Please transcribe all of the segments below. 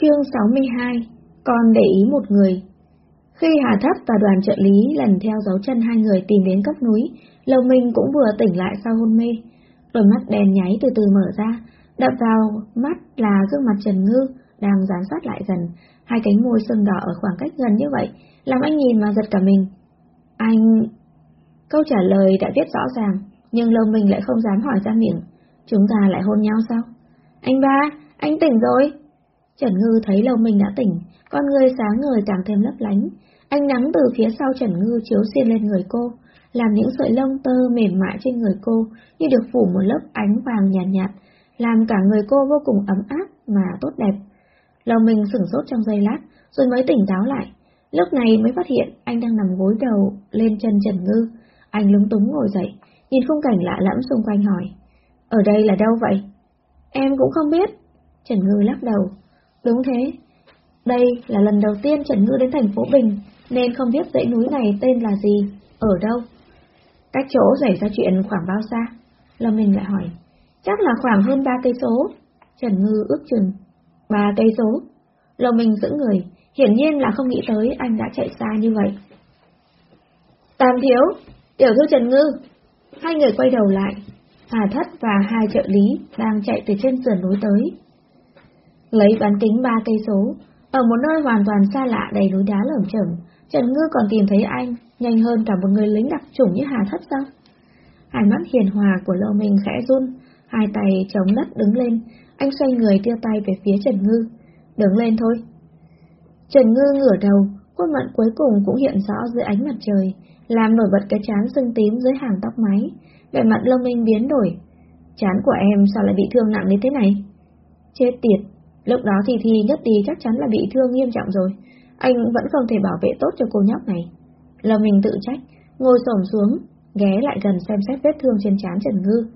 Chương 62 Con để ý một người Khi Hà Thất và đoàn trợ lý lần theo dấu chân hai người tìm đến cấp núi, Lâu Minh cũng vừa tỉnh lại sau hôn mê. Đôi mắt đèn nháy từ từ mở ra, đập vào mắt là gương mặt Trần Ngư đang dán sát lại dần, hai cánh môi sưng đỏ ở khoảng cách gần như vậy, làm anh nhìn mà giật cả mình. Anh... Câu trả lời đã viết rõ ràng, nhưng Lâu Minh lại không dám hỏi ra miệng. Chúng ta lại hôn nhau sao? Anh ba, anh tỉnh rồi. Trần Ngư thấy Lâu Minh đã tỉnh, con người sáng người càng thêm lấp lánh. Ánh nắng từ phía sau Trần Ngư chiếu xuyên lên người cô, làm những sợi lông tơ mềm mại trên người cô như được phủ một lớp ánh vàng nhạt, nhạt làm cả người cô vô cùng ấm áp mà tốt đẹp. Lâu Minh sửng sốt trong giây lát, rồi mới tỉnh táo lại. Lúc này mới phát hiện anh đang nằm gối đầu lên chân Trần Ngư. Anh lúng túng ngồi dậy, nhìn khung cảnh lạ lẫm xung quanh hỏi. Ở đây là đâu vậy? Em cũng không biết. Trần Ngư lắc đầu. Đúng thế. Đây là lần đầu tiên Trần Ngư đến thành phố Bình, nên không biết dãy núi này tên là gì, ở đâu. Cách chỗ xảy ra chuyện khoảng bao xa? Lâm Minh lại hỏi. Chắc là khoảng hơn ba cây số. Trần Ngư ước chừng. Ba cây số. Lâm Minh giữ người, hiển nhiên là không nghĩ tới anh đã chạy xa như vậy. Tam thiếu, tiểu thư Trần Ngư. Hai người quay đầu lại, Hà Thất và hai trợ lý đang chạy từ trên sườn núi tới. Lấy bán kính ba cây số, ở một nơi hoàn toàn xa lạ đầy núi đá lởm chởm, Trần Ngư còn tìm thấy anh, nhanh hơn cả một người lính đặc chủng như Hà Thất sao? Hai mắt hiền hòa của Lâu Minh khẽ run, hai tay chống đất đứng lên, anh xoay người đưa tay về phía Trần Ngư. Đứng lên thôi. Trần Ngư ngửa đầu, khuôn mặt cuối cùng cũng hiện rõ dưới ánh mặt trời, làm nổi bật cái chán sưng tím dưới hàng tóc máy, vẻ mặt lâm Minh biến đổi. Chán của em sao lại bị thương nặng như thế này? Chết tiệt, lúc đó thì Thi nhất đi chắc chắn là bị thương nghiêm trọng rồi, anh vẫn không thể bảo vệ tốt cho cô nhóc này. Lòng mình tự trách, ngồi xổm xuống, ghé lại gần xem xét vết thương trên trán Trần Ngư.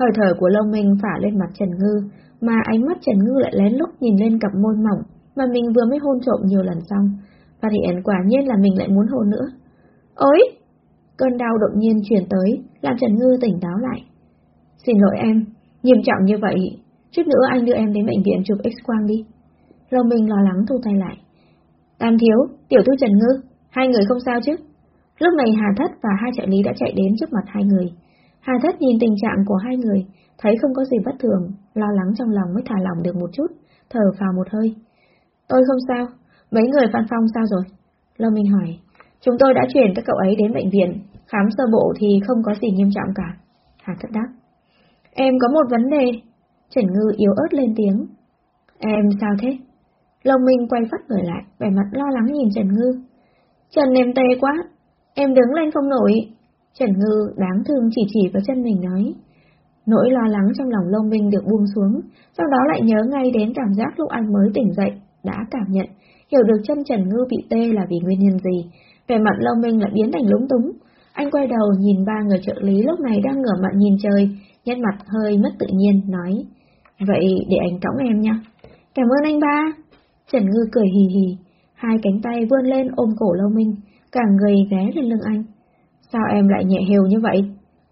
Hơi thở của Long Minh phả lên mặt Trần Ngư, mà ánh mắt Trần Ngư lại lén lúc nhìn lên cặp môi mỏng mà mình vừa mới hôn trộm nhiều lần xong. Phát hiện quả nhiên là mình lại muốn hôn nữa. Ôi! Cơn đau đột nhiên chuyển tới, làm Trần Ngư tỉnh táo lại. Xin lỗi em, nghiêm trọng như vậy, chút nữa anh đưa em đến bệnh viện chụp x-quang đi. Long Minh lo lắng thu tay lại. Tam thiếu, tiểu thư Trần Ngư, hai người không sao chứ? Lúc này Hà Thất và hai trợ lý đã chạy đến trước mặt hai người. Hà Thất nhìn tình trạng của hai người, thấy không có gì bất thường, lo lắng trong lòng mới thả lỏng được một chút, thở vào một hơi. Tôi không sao, mấy người văn Phong sao rồi? Lâu Minh hỏi, chúng tôi đã chuyển các cậu ấy đến bệnh viện, khám sơ bộ thì không có gì nghiêm trọng cả. Hà Thất đáp. Em có một vấn đề. Trần Ngư yếu ớt lên tiếng. Em sao thế? Long Minh quay phát người lại, vẻ mặt lo lắng nhìn Trần Ngư. Trần em tê quá, em đứng lên không nổi. Trần Ngư đáng thương chỉ chỉ vào chân mình nói. Nỗi lo lắng trong lòng Long Minh được buông xuống, sau đó lại nhớ ngay đến cảm giác lúc anh mới tỉnh dậy, đã cảm nhận, hiểu được chân Trần Ngư bị tê là vì nguyên nhân gì. Vẻ mặt Long Minh lại biến thành lúng túng. Anh quay đầu nhìn ba người trợ lý lúc này đang ngửa mặt nhìn trời, nét mặt hơi mất tự nhiên, nói. Vậy để anh cõng em nha. Cảm ơn anh ba. Trần Ngư cười hì hì, hai cánh tay vươn lên ôm cổ Lâu Minh, cả người ghé lên lưng anh. Sao em lại nhẹ hều như vậy?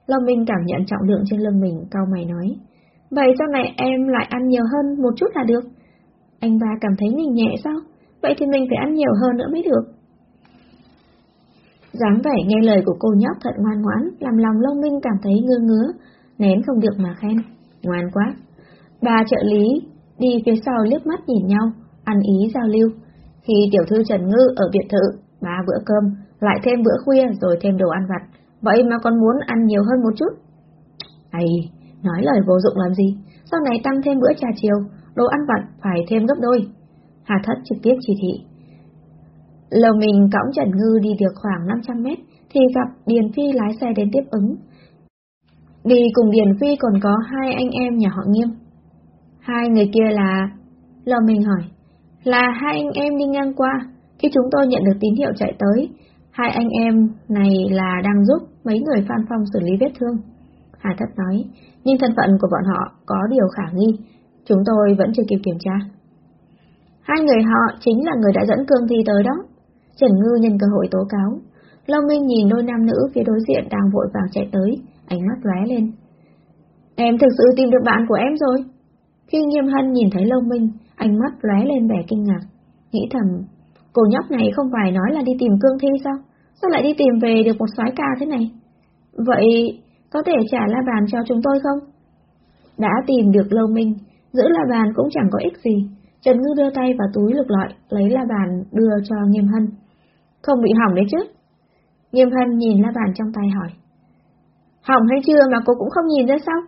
Lâu Minh cảm nhận trọng lượng trên lưng mình, cau mày nói. Vậy sau này em lại ăn nhiều hơn một chút là được. Anh ba cảm thấy mình nhẹ sao? Vậy thì mình phải ăn nhiều hơn nữa mới được. dáng vẻ nghe lời của cô nhóc thật ngoan ngoãn, làm lòng Lâu Minh cảm thấy ngơ ngứa, nén không được mà khen. Ngoan quá. Ba trợ lý đi phía sau liếc mắt nhìn nhau, ăn ý giao lưu. Khi tiểu thư Trần Ngư ở biệt thự, ba bữa cơm, lại thêm bữa khuya rồi thêm đồ ăn vặt, vậy mà còn muốn ăn nhiều hơn một chút. Ây, nói lời vô dụng làm gì, sau này tăng thêm bữa trà chiều, đồ ăn vặt phải thêm gấp đôi. Hà Thất trực tiếp chỉ thị. Lầu mình cõng Trần Ngư đi được khoảng 500 mét, thì gặp Điền Phi lái xe đến tiếp ứng. Đi cùng Điền Phi còn có hai anh em nhà họ Nghiêm. Hai người kia là... Lò mình hỏi. Là hai anh em đi ngang qua, khi chúng tôi nhận được tín hiệu chạy tới, hai anh em này là đang giúp mấy người Phan Phong xử lý vết thương. Hà Thất nói, nhưng thân phận của bọn họ có điều khả nghi, chúng tôi vẫn chưa kịp kiểm tra. Hai người họ chính là người đã dẫn Cương Thi tới đó. Trần Ngư nhân cơ hội tố cáo. Long Minh nhìn đôi nam nữ phía đối diện đang vội vàng chạy tới, ánh mắt lóe lên. Em thực sự tìm được bạn của em rồi. Khi Nghiêm Hân nhìn thấy Lâu Minh, ánh mắt lóe lên vẻ kinh ngạc, nghĩ thầm, cô nhóc này không phải nói là đi tìm cương thi sao? Sao lại đi tìm về được một soái ca thế này? Vậy có thể trả la bàn cho chúng tôi không? Đã tìm được Lâu Minh, giữ la bàn cũng chẳng có ích gì. Trần Ngư đưa tay vào túi lục lọi, lấy la bàn đưa cho Nghiêm Hân. Không bị hỏng đấy chứ? Nghiêm Hân nhìn la bàn trong tay hỏi. Hỏng hay chưa mà cô cũng không nhìn ra sao?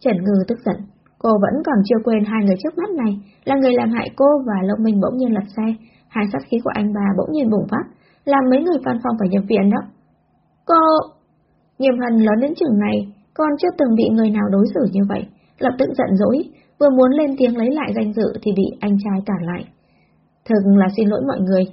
Trần Ngư tức giận. Cô vẫn còn chưa quên hai người trước mắt này là người làm hại cô và Lông Minh bỗng nhiên lật xe. Hai sát khí của anh bà bỗng nhiên bùng phát, làm mấy người văn phòng phải nhập viện đó. Cô... Nghiêm Hân lớn đến trường này, còn chưa từng bị người nào đối xử như vậy, lập tức giận dỗi, vừa muốn lên tiếng lấy lại danh dự thì bị anh trai cản lại. Thực là xin lỗi mọi người,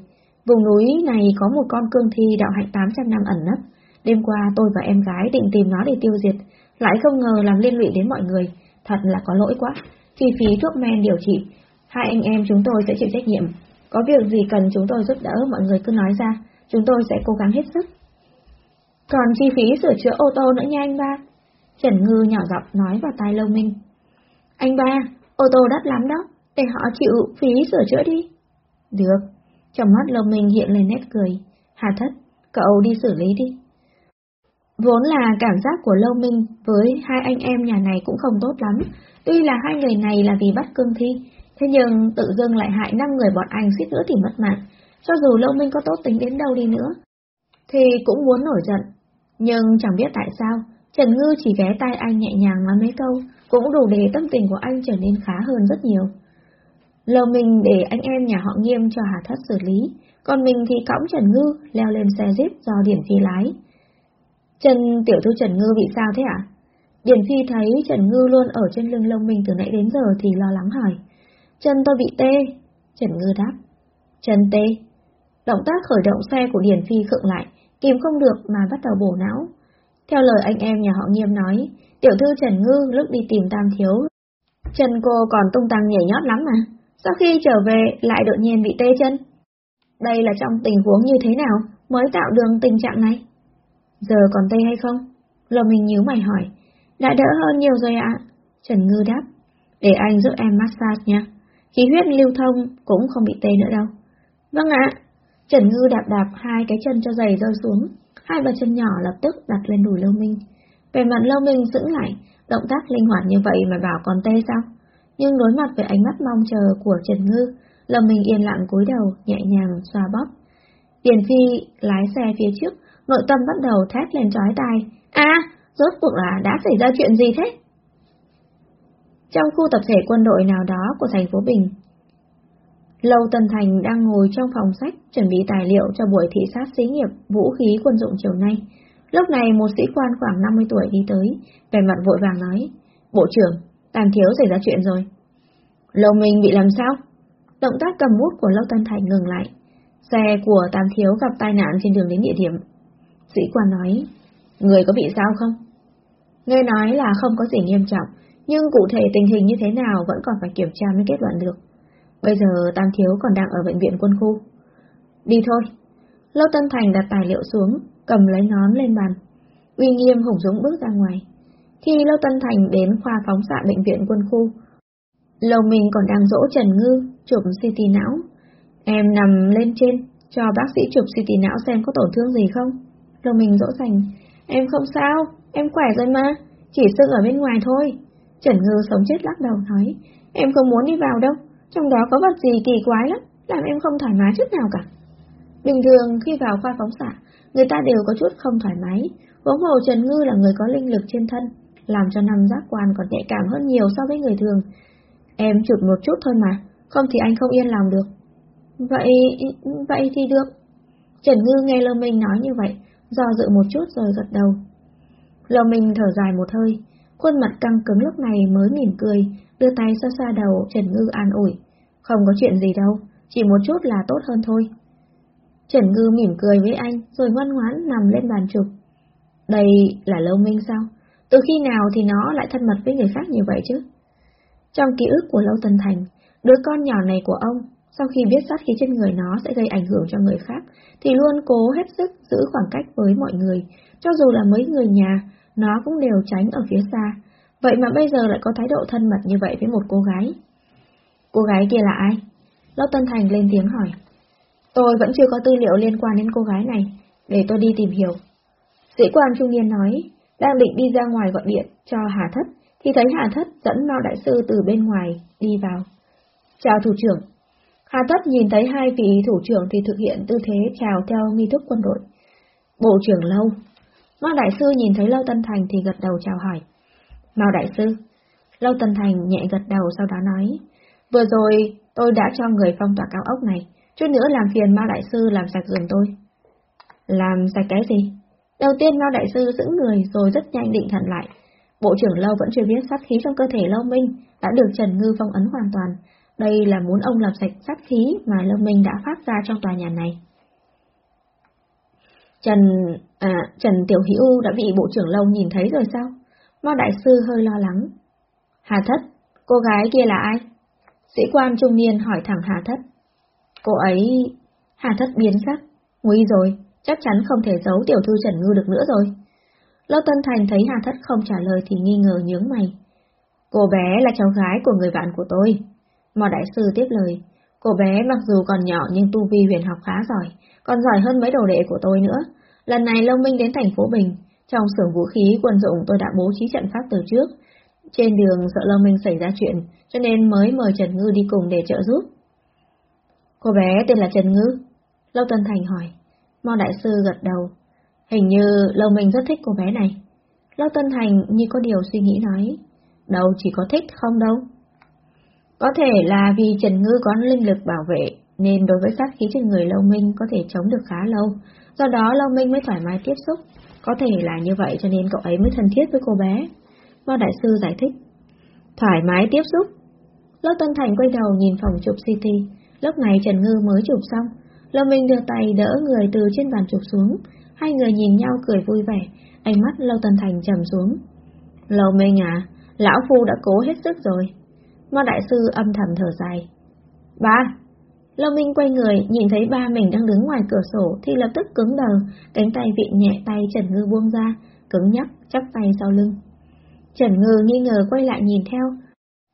vùng núi này có một con cương thi đạo hạnh 800 năm ẩn nấp. Đêm qua tôi và em gái định tìm nó để tiêu diệt, lại không ngờ làm liên lụy đến mọi người, thật là có lỗi quá. Chi phí thuốc men điều trị, hai anh em chúng tôi sẽ chịu trách nhiệm. Có việc gì cần chúng tôi giúp đỡ mọi người cứ nói ra, chúng tôi sẽ cố gắng hết sức. Còn chi phí sửa chữa ô tô nữa nha anh ba. Trần Ngư nhỏ giọng nói vào tai Lâu Minh. Anh ba, ô tô đắt lắm đó, để họ chịu phí sửa chữa đi. Được, trong mắt Lâu Minh hiện lên nét cười. Hà thất, cậu đi xử lý đi. Vốn là cảm giác của Lâu Minh với hai anh em nhà này cũng không tốt lắm, tuy là hai người này là vì bắt cương thi, thế nhưng tự dưng lại hại năm người bọn anh suýt nữa thì mất mạng. Cho dù Lâu Minh có tốt tính đến đâu đi nữa, thì cũng muốn nổi giận. Nhưng chẳng biết tại sao, Trần Ngư chỉ ghé tay anh nhẹ nhàng nói mấy câu, cũng đủ để tâm tình của anh trở nên khá hơn rất nhiều. Lâu Minh để anh em nhà họ nghiêm cho Hà Thất xử lý, còn mình thì cõng Trần Ngư leo lên xe jeep do Điển Phi lái. Chân tiểu thư Trần Ngư bị sao thế ạ? À? Điển Phi thấy Trần Ngư luôn ở trên lưng lông mình từ nãy đến giờ thì lo lắng hỏi. Chân tôi bị tê. Trần Ngư đáp. Chân tê. Động tác khởi động xe của Điển Phi khựng lại, kìm không được mà bắt đầu bổ não. Theo lời anh em nhà họ nghiêm nói, tiểu thư Trần Ngư lúc đi tìm Tam Thiếu. Chân cô còn tung tăng nhảy nhót lắm mà, sau khi trở về lại đột nhiên bị tê chân. Đây là trong tình huống như thế nào mới tạo được tình trạng này? Giờ còn tê hay không? Lô Minh nhíu mày hỏi. Đã đỡ hơn nhiều rồi ạ. Trần Ngư đáp. Để anh giúp em massage nha. Khí huyết lưu thông cũng không bị tê nữa đâu. Vâng ạ. Trần Ngư đạp đạp hai cái chân cho giày rơi xuống. Hai bàn chân nhỏ lập tức đặt lên đùi Lâu Minh. Về mặt Lâu Minh giữ lại, động tác linh hoạt như vậy mà bảo còn tê sao? Nhưng đối mặt với ánh mắt mong chờ của Trần Ngư, Lâu Minh yên lặng cúi đầu, nhẹ nhàng xoa bóp. Tiền Phi lái xe phía trước, nội tâm bắt đầu thét lên trói tai. À, rốt cuộc là đã xảy ra chuyện gì thế? Trong khu tập thể quân đội nào đó của thành phố Bình, Lâu Tân Thành đang ngồi trong phòng sách chuẩn bị tài liệu cho buổi thị sát xí nghiệp vũ khí quân dụng chiều nay. Lúc này một sĩ quan khoảng 50 tuổi đi tới, vẻ mặt vội vàng nói, Bộ trưởng, Tam Thiếu xảy ra chuyện rồi. Lâu Minh bị làm sao? Động tác cầm bút của Lâu Tân Thành ngừng lại. Xe của Tam Thiếu gặp tai nạn trên đường đến địa điểm. Sĩ quan nói, người có bị sao không? Nghe nói là không có gì nghiêm trọng, nhưng cụ thể tình hình như thế nào vẫn còn phải kiểm tra mới kết luận được. Bây giờ Tam Thiếu còn đang ở bệnh viện quân khu. Đi thôi. Lâu Tân Thành đặt tài liệu xuống, cầm lấy nón lên bàn. Uy nghiêm hùng dũng bước ra ngoài. Khi Lâu Tân Thành đến khoa phóng xạ bệnh viện quân khu, Lâu mình còn đang dỗ Trần Ngư chụp CT não. Em nằm lên trên, cho bác sĩ chụp CT não xem có tổn thương gì không. Lâu mình dỗ dành, em không sao, em khỏe rồi mà, chỉ sưng ở bên ngoài thôi. Trần Ngư sống chết lắc đầu nói, em không muốn đi vào đâu, trong đó có vật gì kỳ quái lắm, làm em không thoải mái chút nào cả. Bình thường khi vào khoa phóng xạ, người ta đều có chút không thoải mái, huống hồ Trần Ngư là người có linh lực trên thân, làm cho năm giác quan còn nhạy cảm hơn nhiều so với người thường. Em chụp một chút thôi mà, không thì anh không yên lòng được. Vậy, vậy thì được. Trần Ngư nghe Lơ Minh nói như vậy, do dự một chút rồi gật đầu. Lâu Minh thở dài một hơi, khuôn mặt căng cứng lúc này mới mỉm cười, đưa tay xa xa đầu Trần Ngư an ủi. Không có chuyện gì đâu, chỉ một chút là tốt hơn thôi. Trần Ngư mỉm cười với anh, rồi ngoan ngoãn nằm lên bàn chụp. Đây là Lâu Minh sao? Từ khi nào thì nó lại thân mật với người khác như vậy chứ? Trong ký ức của Lâu Tân Thành, đứa con nhỏ này của ông, sau khi biết sát khí trên người nó sẽ gây ảnh hưởng cho người khác, thì luôn cố hết sức giữ khoảng cách với mọi người, cho dù là mấy người nhà, nó cũng đều tránh ở phía xa, vậy mà bây giờ lại có thái độ thân mật như vậy với một cô gái. Cô gái kia là ai? Lâu Tân Thành lên tiếng hỏi. Tôi vẫn chưa có tư liệu liên quan đến cô gái này, để tôi đi tìm hiểu. Sĩ quan trung niên nói, đang định đi ra ngoài gọi điện cho Hà Thất, thì thấy Hà Thất dẫn Mao Đại Sư từ bên ngoài đi vào. Chào thủ trưởng. Hà Thất nhìn thấy hai vị thủ trưởng thì thực hiện tư thế chào theo nghi thức quân đội. Bộ trưởng Lâu. Mao Đại Sư nhìn thấy Lâu Tân Thành thì gật đầu chào hỏi. Mao Đại Sư. Lâu Tân Thành nhẹ gật đầu sau đó nói. Vừa rồi tôi đã cho người phong tỏa cao ốc này, chút nữa làm phiền Mao Đại Sư làm sạch giường tôi. Làm sạch cái gì? Đầu tiên Mao Đại Sư giữ người rồi rất nhanh định thần lại. Bộ trưởng Lâu vẫn chưa biết sát khí trong cơ thể Lâu Minh đã được Trần Ngư phong ấn hoàn toàn. Đây là muốn ông làm sạch sát khí mà lâm Minh đã phát ra trong tòa nhà này. Trần... à, Trần Tiểu Hữu đã bị Bộ trưởng Lâu nhìn thấy rồi sao? Mao Đại Sư hơi lo lắng. Hà Thất, cô gái kia là ai? Sĩ quan trung niên hỏi thẳng Hà Thất. Cô ấy... Hà Thất biến sắc. Nguy rồi, chắc chắn không thể giấu tiểu thư Trần Ngư được nữa rồi. Lâu Tân Thành thấy Hà Thất không trả lời thì nghi ngờ nhướng mày. Cô bé là cháu gái của người bạn của tôi. Mò đại sư tiếp lời. Cô bé mặc dù còn nhỏ nhưng tu vi huyền học khá giỏi, còn giỏi hơn mấy đồ đệ của tôi nữa. Lần này Lâu Minh đến thành phố Bình, trong xưởng vũ khí quân dụng tôi đã bố trí trận pháp từ trước. Trên đường sợ Lâu Minh xảy ra chuyện, cho nên mới mời Trần Ngư đi cùng để trợ giúp. Cô bé tên là Trần Ngư? Lâu Tân Thành hỏi. Mo Đại Sư gật đầu. Hình như Lâu Minh rất thích cô bé này. Lâu Tân Thành như có điều suy nghĩ nói. Đâu chỉ có thích không đâu. Có thể là vì Trần Ngư có linh lực bảo vệ, nên đối với sát khí trên người Lâu Minh có thể chống được khá lâu, do đó Lâu Minh mới thoải mái tiếp xúc. Có thể là như vậy cho nên cậu ấy mới thân thiết với cô bé. Mo Đại Sư giải thích. Thoải mái tiếp xúc. Lâu Tân Thành quay đầu nhìn phòng chụp CT, lúc này Trần Ngư mới chụp xong, Lâu Minh đưa tay đỡ người từ trên bàn chụp xuống, hai người nhìn nhau cười vui vẻ, ánh mắt Lâu Tân Thành trầm xuống. Lâu Minh à, lão phu đã cố hết sức rồi. Mo đại sư âm thầm thở dài. Ba! Lâu Minh quay người, nhìn thấy ba mình đang đứng ngoài cửa sổ thì lập tức cứng đờ, cánh tay vị nhẹ tay Trần Ngư buông ra, cứng nhắc, chắp tay sau lưng. Trần Ngư nghi ngờ quay lại nhìn theo.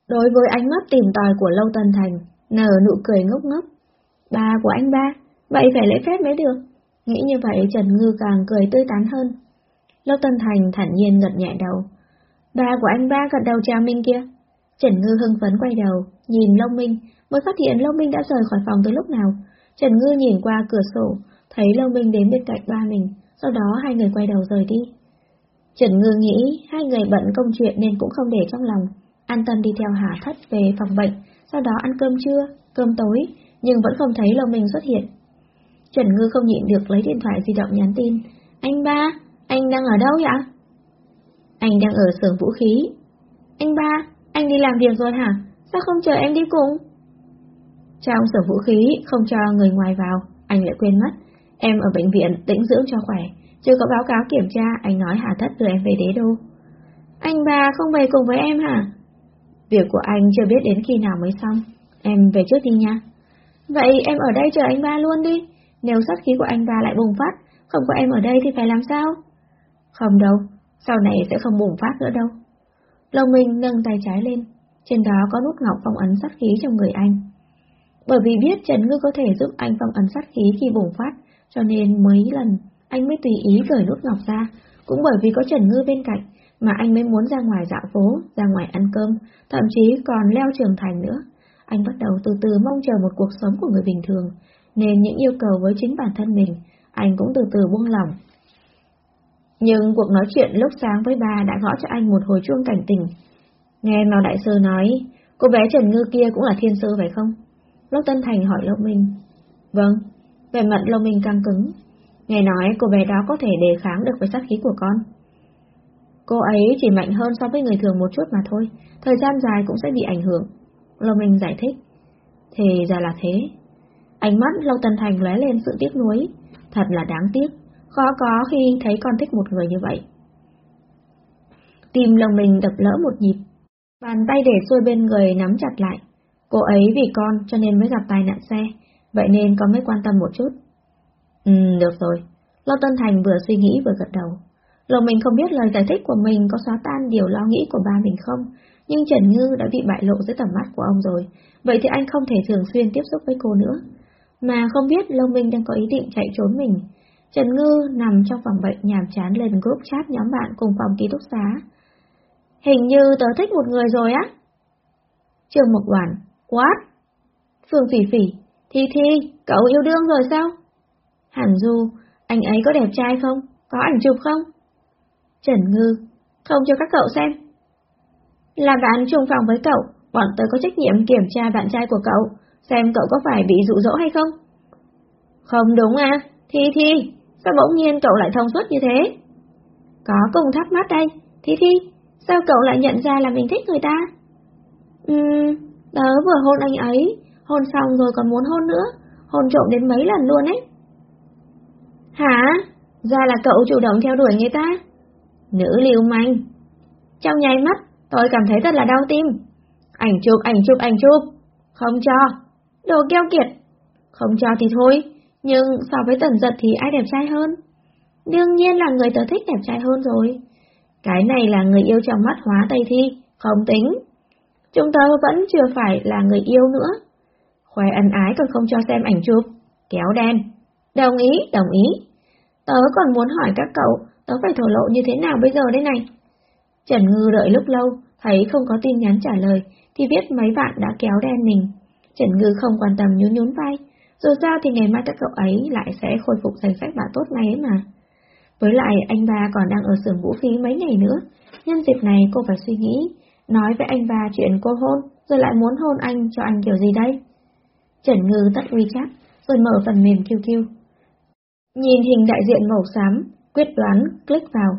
Đối với ánh mắt tìm tòi của Lâu Tân Thành, nở nụ cười ngốc ngốc. Ba của anh ba, Vậy phải lễ phép mới được. Nghĩ như vậy Trần Ngư càng cười tươi tán hơn. Lâu Tân Thành thản nhiên gật nhẹ đầu. Ba của anh ba gật đầu chào Minh kia. Trần Ngư hưng phấn quay đầu, nhìn Long Minh, mới phát hiện Long Minh đã rời khỏi phòng từ lúc nào. Trần Ngư nhìn qua cửa sổ, thấy Long Minh đến bên cạnh ba mình, sau đó hai người quay đầu rời đi. Trần Ngư nghĩ hai người bận công chuyện nên cũng không để trong lòng, an tâm đi theo Hà Thất về phòng bệnh, sau đó ăn cơm trưa, cơm tối, nhưng vẫn không thấy Long Minh xuất hiện. Trần Ngư không nhịn được lấy điện thoại di động nhắn tin. Anh ba, anh đang ở đâu vậy? Anh đang ở xưởng vũ khí. Anh ba, anh đi làm việc rồi hả? Sao không chờ em đi cùng? Trong sở vũ khí không cho người ngoài vào, anh lại quên mất. Em ở bệnh viện tĩnh dưỡng cho khỏe, chưa có báo cáo kiểm tra, anh nói Hà Thất đưa em về đế đô. Anh ba không về cùng với em hả? Việc của anh chưa biết đến khi nào mới xong, em về trước đi nha. Vậy em ở đây chờ anh ba luôn đi, nếu sát khí của anh ba lại bùng phát, không có em ở đây thì phải làm sao? Không đâu, sau này sẽ không bùng phát nữa đâu lòng Minh nâng tay trái lên, trên đó có nút ngọc phong ấn sát khí trong người anh. Bởi vì biết Trần Ngư có thể giúp anh phong ấn sát khí khi bùng phát, cho nên mấy lần anh mới tùy ý cởi nút ngọc ra, cũng bởi vì có Trần Ngư bên cạnh mà anh mới muốn ra ngoài dạo phố, ra ngoài ăn cơm, thậm chí còn leo trường thành nữa. Anh bắt đầu từ từ mong chờ một cuộc sống của người bình thường, nên những yêu cầu với chính bản thân mình, anh cũng từ từ buông lỏng. Nhưng cuộc nói chuyện lúc sáng với bà đã gõ cho anh một hồi chuông cảnh tỉnh. Nghe Mao Đại Sư nói, cô bé Trần Ngư kia cũng là thiên sư phải không? Lốc Tân Thành hỏi Lộc Minh. Vâng, về mặt Lộc Minh căng cứng. Nghe nói cô bé đó có thể đề kháng được với sát khí của con. Cô ấy chỉ mạnh hơn so với người thường một chút mà thôi, thời gian dài cũng sẽ bị ảnh hưởng. Lộc Minh giải thích. Thì ra là thế, Ánh mắt Lâu tân Thành lóe lên sự tiếc nuối. Thật là đáng tiếc, khó có khi thấy con thích một người như vậy. Tim lòng mình đập lỡ một nhịp. Bàn tay để xuôi bên người nắm chặt lại. Cô ấy vì con cho nên mới gặp tai nạn xe, vậy nên con mới quan tâm một chút. Ừ, được rồi. Lâu Tân Thành vừa suy nghĩ vừa gật đầu. Lòng mình không biết lời giải thích của mình có xóa tan điều lo nghĩ của ba mình không, nhưng Trần Ngư đã bị bại lộ dưới tầm mắt của ông rồi, vậy thì anh không thể thường xuyên tiếp xúc với cô nữa. Mà không biết Lâu Minh đang có ý định chạy trốn mình. Trần Ngư nằm trong phòng bệnh nhàm chán lên group chat nhóm bạn cùng phòng ký túc xá. Hình như tớ thích một người rồi á. Trường Mộc Đoàn, what? Phương Phỉ Phỉ, Thi Thi, cậu yêu đương rồi sao? Hàn Du, anh ấy có đẹp trai không? Có ảnh chụp không? Trần Ngư, không cho các cậu xem. Là bạn chung phòng với cậu, bọn tớ có trách nhiệm kiểm tra bạn trai của cậu, xem cậu có phải bị dụ dỗ hay không? Không đúng à, Thi Thi, sao bỗng nhiên cậu lại thông suốt như thế? Có cùng thắc mắc đây, Thi Thi, sao cậu lại nhận ra là mình thích người ta? Ừm, tớ vừa hôn anh ấy, hôn xong rồi còn muốn hôn nữa, hôn trộm đến mấy lần luôn ấy. Hả? Ra là cậu chủ động theo đuổi người ta? Nữ liêu manh. Trong nháy mắt, tôi cảm thấy thật là đau tim. Ảnh chụp, ảnh chụp, ảnh chụp. Không cho. Đồ keo kiệt. Không cho thì thôi, nhưng so với tần giật thì ai đẹp trai hơn? Đương nhiên là người tớ thích đẹp trai hơn rồi. Cái này là người yêu trong mắt hóa Tây Thi, không tính. Chúng tớ vẫn chưa phải là người yêu nữa. Khoe ân ái còn không cho xem ảnh chụp. Kéo đen. Đồng ý, đồng ý. Tớ còn muốn hỏi các cậu, tớ phải thổ lộ như thế nào bây giờ đây này? Trần Ngư đợi lúc lâu, thấy không có tin nhắn trả lời, thì biết mấy bạn đã kéo đen mình. Trần Ngư không quan tâm nhún nhún vai, dù sao thì ngày mai các cậu ấy lại sẽ khôi phục danh sách bạn tốt này ấy mà. Với lại anh ba còn đang ở xưởng vũ khí mấy ngày nữa, nhân dịp này cô phải suy nghĩ, nói với anh ba chuyện cô hôn, rồi lại muốn hôn anh cho anh kiểu gì đây? Trần Ngư tắt WeChat, rồi mở phần mềm QQ. Nhìn hình đại diện màu xám, quyết đoán, click vào.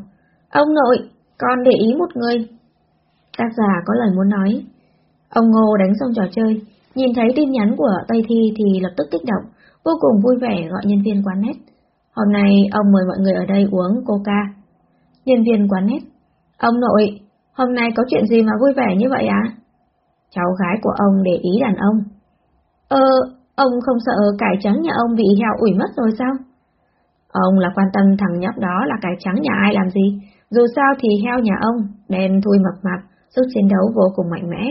Ông nội, con để ý một người. Tác giả có lời muốn nói. Ông Ngô đánh xong trò chơi, nhìn thấy tin nhắn của Tây Thi thì lập tức kích động, vô cùng vui vẻ gọi nhân viên quán nét. Hôm nay ông mời mọi người ở đây uống coca. Nhân viên quán nét. Ông nội, hôm nay có chuyện gì mà vui vẻ như vậy ạ? À? Cháu gái của ông để ý đàn ông. Ờ, ông không sợ cải trắng nhà ông bị heo ủi mất rồi sao? Ông là quan tâm thằng nhóc đó là cải trắng nhà ai làm gì, dù sao thì heo nhà ông, đen thui mập mạp, sức chiến đấu vô cùng mạnh mẽ.